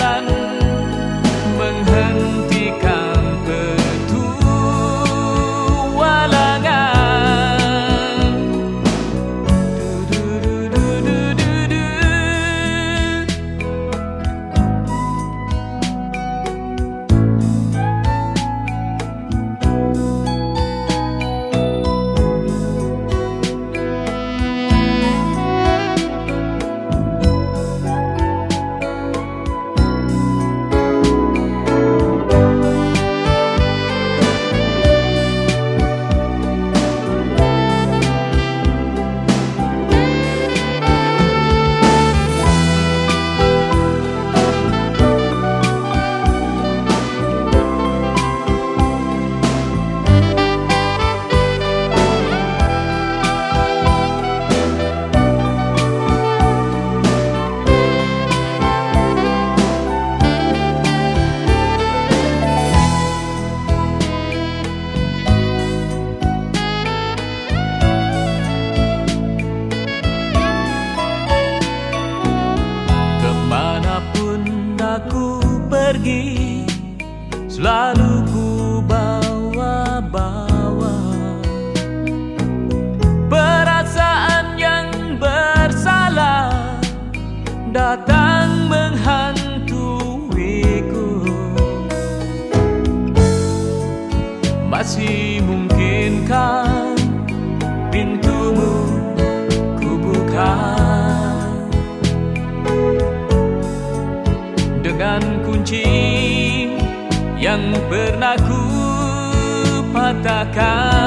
la pergi Selalu ku bawa-bawa. Perasaan yang bersalah Datang menghantuiku akan